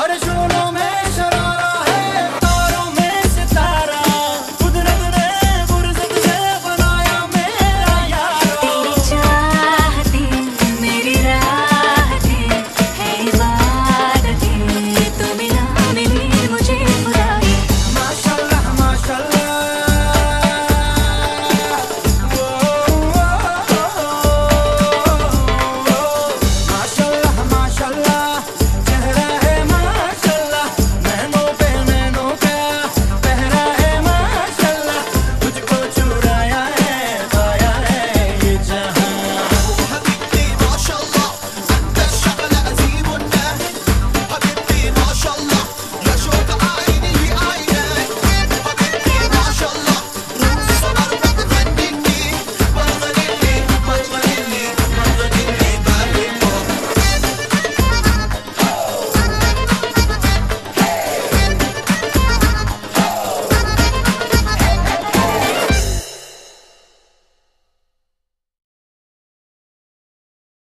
Hare